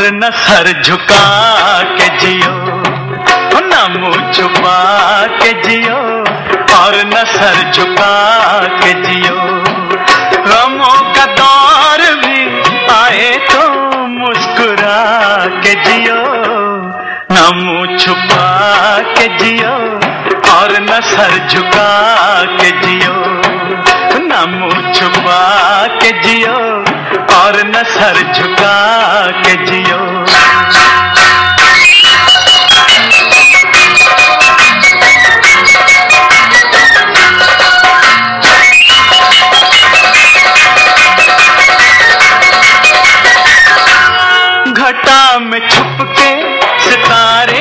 और न सर झुका के जियो, न मुँह छुपा के जियो, और न सर झुका के जियो। गमों का दौर भी आए तो मुस्कुरा के जियो, न मुँह छुपा के जियो, और न सर झुका के जियो। न मुँह छुपा के जियो, और न सर झुका के जियो। में छुप के सितारे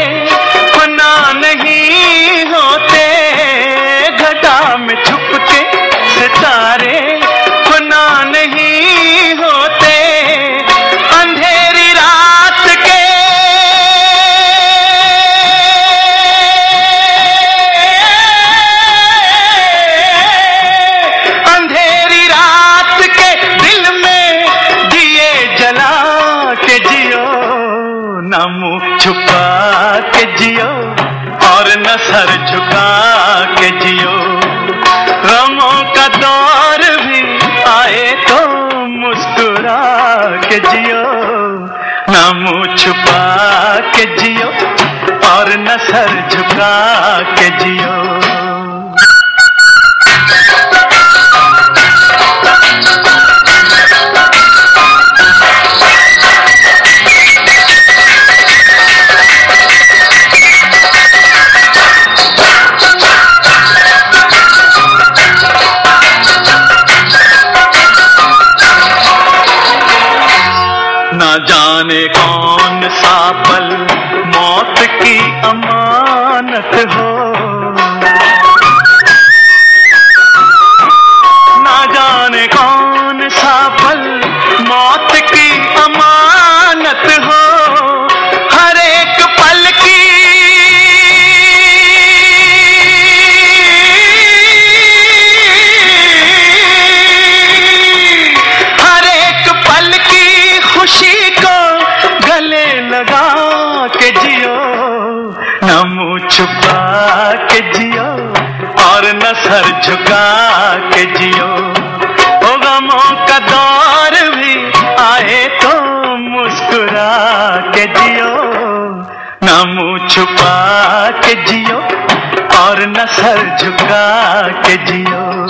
न सर झुका के जियो। गमों का दौर भी आए तो मुस्कुरा के जियो। न छुपा के जियो और न सर झुका के जियो। मौत की अमानत हो। छुपा के जियो और न सर झुका के जियो। ओ गमों का दौर भी आए तो मुस्कुरा के जियो। न मुँह छुपा के जियो और न सर झुका के जियो।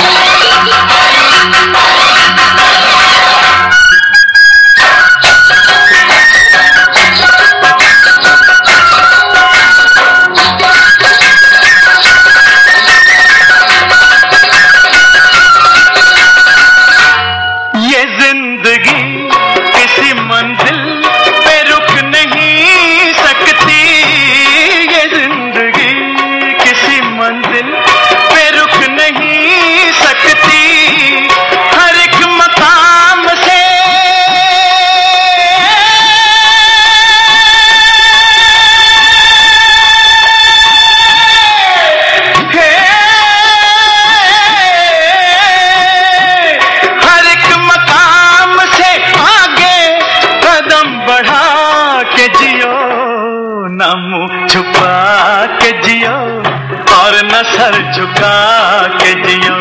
न सर झुका के जियो।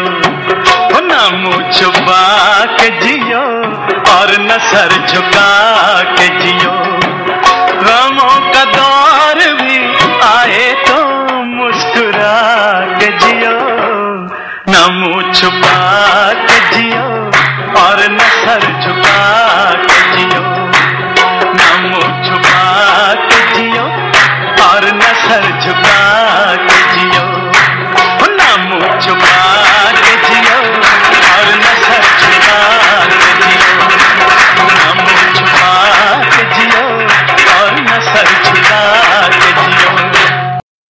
ना मुँह छुपा के जियो। और न सर झुका के जियो।